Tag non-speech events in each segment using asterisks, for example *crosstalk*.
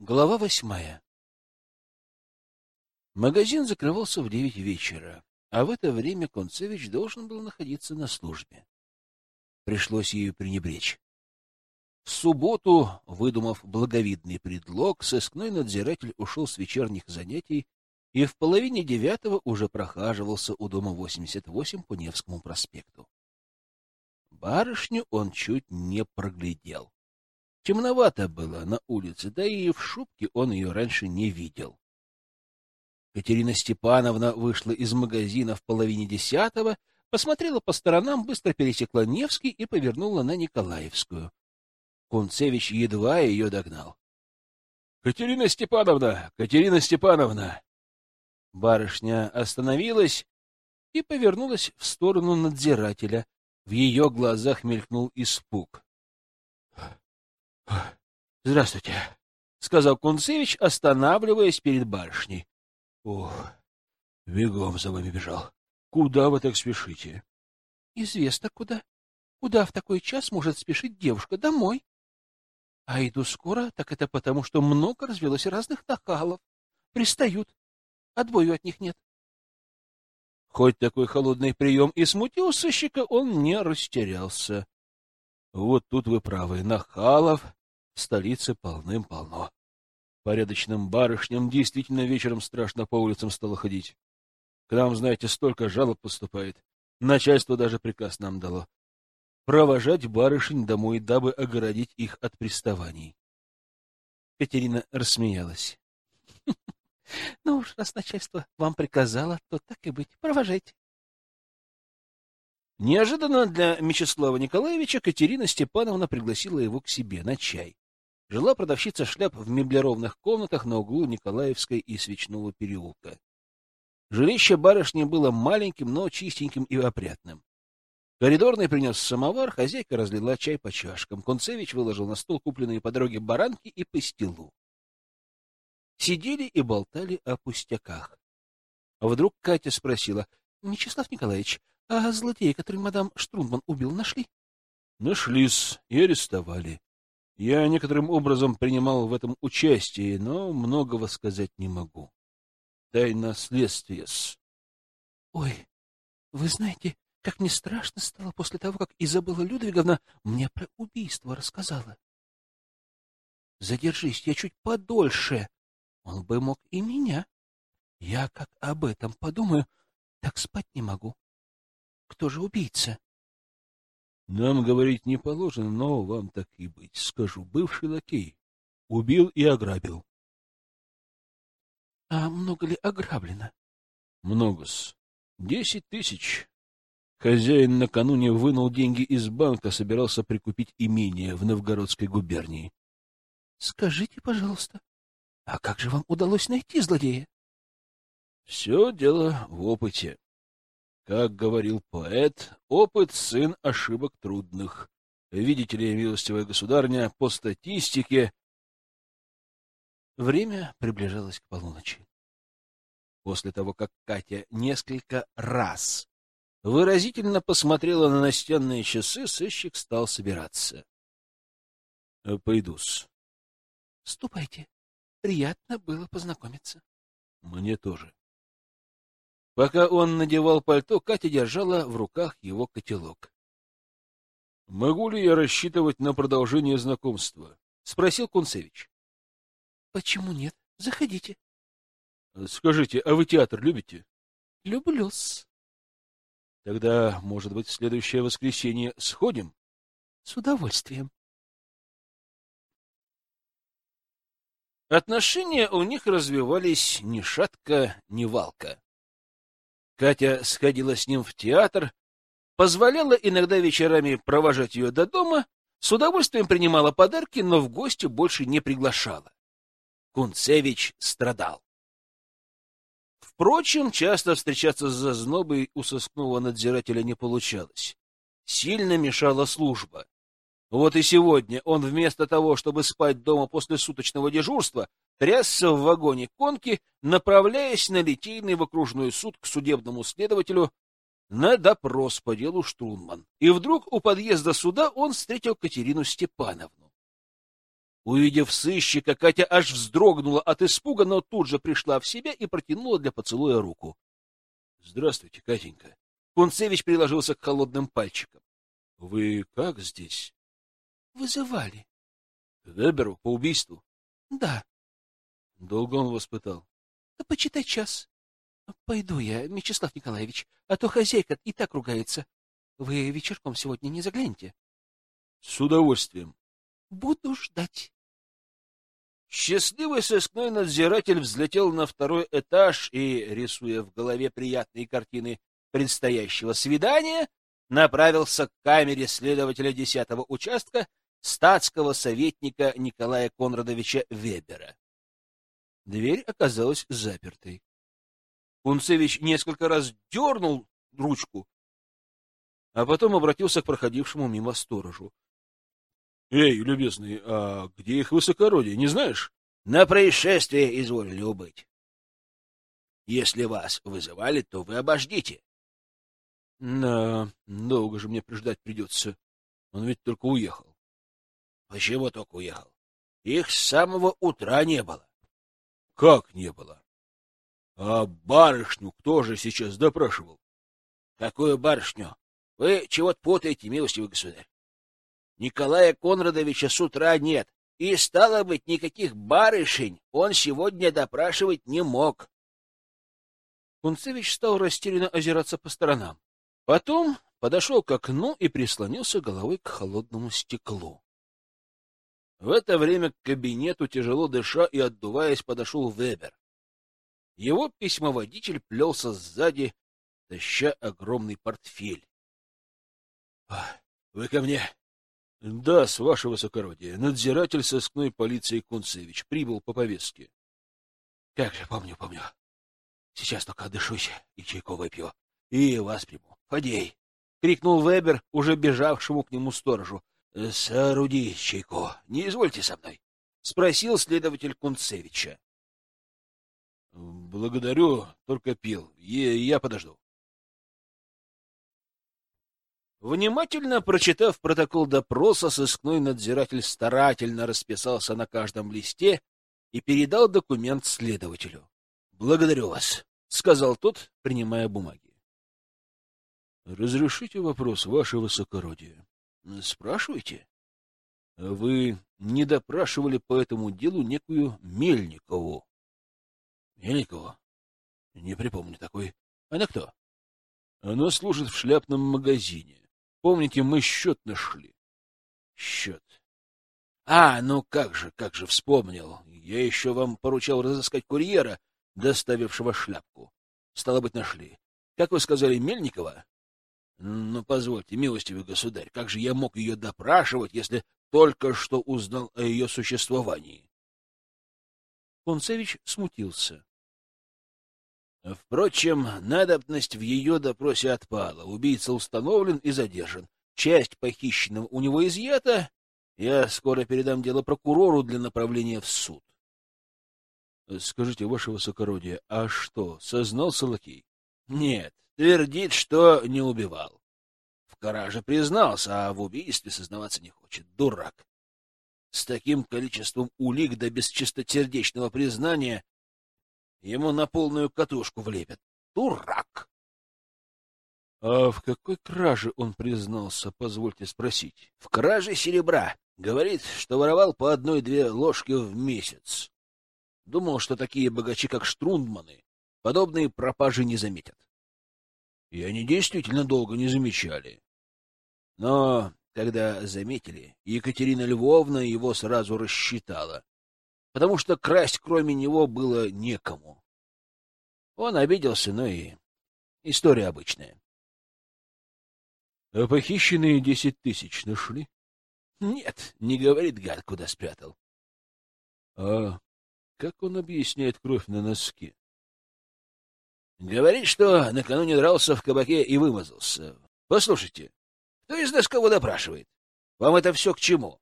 Глава восьмая Магазин закрывался в девять вечера, а в это время Концевич должен был находиться на службе. Пришлось ею пренебречь. В субботу, выдумав благовидный предлог, сыскной надзиратель ушел с вечерних занятий и в половине девятого уже прохаживался у дома 88 по Невскому проспекту. Барышню он чуть не проглядел. Темновато было на улице, да и в шубке он ее раньше не видел. Катерина Степановна вышла из магазина в половине десятого, посмотрела по сторонам, быстро пересекла Невский и повернула на Николаевскую. Кунцевич едва ее догнал. — Катерина Степановна! Катерина Степановна! Барышня остановилась и повернулась в сторону надзирателя. В ее глазах мелькнул испуг. — Здравствуйте, — сказал Кунцевич, останавливаясь перед барышней. — Ох, бегом за вами бежал. Куда вы так спешите? — Известно куда. Куда в такой час может спешить девушка? Домой. А иду скоро, так это потому, что много развелось разных нахалов. Пристают. Отбою от них нет. Хоть такой холодный прием и смутил сыщика, он не растерялся. Вот тут вы правы, нахалов в столице полным-полно. Порядочным барышням действительно вечером страшно по улицам стало ходить. К нам, знаете, столько жалоб поступает. Начальство даже приказ нам дало. Провожать барышень домой, дабы огородить их от приставаний. Катерина рассмеялась. *laughs* — Ну уж, раз начальство вам приказало, то так и быть, провожайте. Неожиданно для Мечислава Николаевича Катерина Степановна пригласила его к себе на чай. Жила продавщица шляп в меблированных комнатах на углу Николаевской и Свечного переулка. Жилище барышни было маленьким, но чистеньким и опрятным. Коридорный принес самовар, хозяйка разлила чай по чашкам. Концевич выложил на стол купленные по дороге баранки и пастилу. Сидели и болтали о пустяках. А вдруг Катя спросила, — Мечислав Николаевич, а злодея, который мадам Штрумбан убил, нашли? — Нашли-с и арестовали. Я некоторым образом принимал в этом участие, но многого сказать не могу. Тайна следствия-с. — Ой, вы знаете, как мне страшно стало после того, как Изабелла Людвиговна мне про убийство рассказала. Задержись я чуть подольше, он бы мог и меня. Я как об этом подумаю, так спать не могу. Кто же убийца? Нам говорить не положено, но вам так и быть. Скажу, бывший лакей убил и ограбил. А много ли ограблено? Много-с. Десять тысяч. Хозяин накануне вынул деньги из банка, собирался прикупить имение в Новгородской губернии. — Скажите, пожалуйста, а как же вам удалось найти злодея? — Все дело в опыте. Как говорил поэт, опыт — сын ошибок трудных. Видите ли, милостивая государня, по статистике... Время приближалось к полуночи. После того, как Катя несколько раз выразительно посмотрела на настенные часы, сыщик стал собираться. — Пойду-с. — Ступайте. Приятно было познакомиться. — Мне тоже. Пока он надевал пальто, Катя держала в руках его котелок. — Могу ли я рассчитывать на продолжение знакомства? — спросил Кунцевич. — Почему нет? Заходите. — Скажите, а вы театр любите? — Люблю-с. — Тогда, может быть, в следующее воскресенье сходим? — С удовольствием. Отношения у них развивались ни шатко, ни валко. Катя сходила с ним в театр, позволяла иногда вечерами провожать ее до дома, с удовольствием принимала подарки, но в гости больше не приглашала. Кунцевич страдал. Впрочем, часто встречаться с зазнобой у сыскного надзирателя не получалось. Сильно мешала служба. Вот и сегодня он вместо того, чтобы спать дома после суточного дежурства, трясся в вагоне конки, направляясь на Литейный в окружной суд к судебному следователю на допрос по делу Штурман. И вдруг у подъезда суда он встретил Катерину Степановну. Увидев сыщика, Катя аж вздрогнула от испуга, но тут же пришла в себя и протянула для поцелуя руку. — Здравствуйте, Катенька. Кунцевич приложился к холодным пальчикам. — Вы как здесь? — Вызывали. — Веберу по убийству? — Да. — Долго он вас пытал? — Да почитай час. — Пойду я, Мячеслав Николаевич, а то хозяйка и так ругается. Вы вечерком сегодня не заглянете? — С удовольствием. — Буду ждать. Счастливый сыскной надзиратель взлетел на второй этаж и, рисуя в голове приятные картины предстоящего свидания, направился к камере следователя десятого участка статского советника Николая Конрадовича Вебера. Дверь оказалась запертой. Кунцевич несколько раз дернул ручку, а потом обратился к проходившему мимо сторожу. — Эй, любезный, а где их высокородие, не знаешь? — На происшествие изволили убыть. Если вас вызывали, то вы обождите. — Да, долго же мне приждать придется. Он ведь только уехал. — Почему только уехал? Их с самого утра не было. — Как не было? — А барышню кто же сейчас допрашивал? — Какую барышню? Вы чего-то путаете, милостивый государь. Николая Конрадовича с утра нет, и, стало быть, никаких барышень он сегодня допрашивать не мог. Кунцевич стал растерянно озираться по сторонам. Потом подошел к окну и прислонился головой к холодному стеклу. В это время к кабинету, тяжело дыша и отдуваясь, подошел Вебер. Его письмоводитель плелся сзади, таща огромный портфель. — Вы ко мне? — Да, с ваше высокородие. Надзиратель сыскной полиции Кунцевич прибыл по повестке. — Как же, помню, помню. Сейчас только отдышусь и чайку выпью. И вас приму. Фадей! — крикнул Вебер, уже бежавшему к нему сторожу. — Сооруди чайку. Не извольте со мной. — спросил следователь Кунцевича. — Благодарю, только пил. Я подожду. Внимательно прочитав протокол допроса, сыскной надзиратель старательно расписался на каждом листе и передал документ следователю. — Благодарю вас, — сказал тот, принимая бумаги. — Разрешите вопрос, ваше высокородие? — Спрашивайте. — Вы не допрашивали по этому делу некую Мельникову? — Мельникову? — Не припомню такой. Она кто? — Она служит в шляпном магазине. Помните, мы счет нашли? Счет. А, ну как же, как же, вспомнил. Я еще вам поручал разыскать курьера, доставившего шляпку. Стало быть, нашли. Как вы сказали, Мельникова? Ну, позвольте, милостивый государь, как же я мог ее допрашивать, если только что узнал о ее существовании? Концевич смутился. Впрочем, надобность в ее допросе отпала. Убийца установлен и задержан. Часть похищенного у него изъята. Я скоро передам дело прокурору для направления в суд. Скажите, ваше высокородие, а что, сознался лакей? Нет, твердит, что не убивал. В краже признался, а в убийстве сознаваться не хочет. Дурак. С таким количеством улик да без чистосердечного признания Ему на полную катушку влепят. Дурак! А в какой краже он признался, позвольте спросить? В краже серебра. Говорит, что воровал по одной-две ложки в месяц. Думал, что такие богачи, как Штрундманы, подобные пропажи не заметят. И они действительно долго не замечали. Но когда заметили, Екатерина Львовна его сразу рассчитала потому что красть кроме него было некому. Он обиделся, но и история обычная. — А похищенные десять тысяч нашли? — Нет, не говорит гад, куда спрятал. — А как он объясняет кровь на носке? — Говорит, что накануне дрался в кабаке и вымазался. Послушайте, кто из нас кого допрашивает? Вам это все к чему?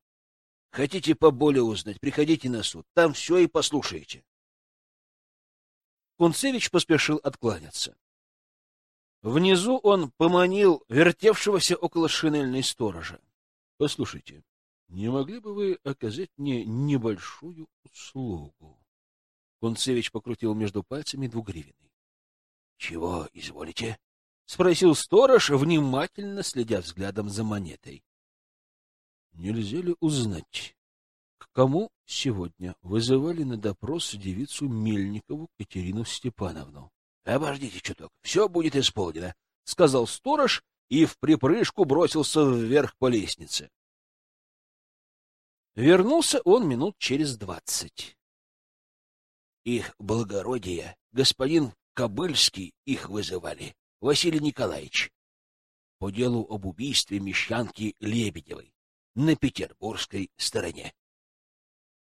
Хотите поболее узнать, приходите на суд, там все и послушаете. Кунцевич поспешил откланяться. Внизу он поманил вертевшегося около шинельной сторожа. — Послушайте, Не могли бы вы оказать мне небольшую услугу? Кунцевич покрутил между пальцами двугривенный. — Чего изволите? — спросил сторож, внимательно следя взглядом за монетой. — Нельзя ли узнать, к кому сегодня вызывали на допрос девицу Мельникову Катерину Степановну? — Обождите чуток, все будет исполнено, — сказал сторож и в припрыжку бросился вверх по лестнице. Вернулся он минут через двадцать. Их благородие, господин Кобыльский, их вызывали, Василий Николаевич, по делу об убийстве мещанки Лебедевой на петербургской стороне.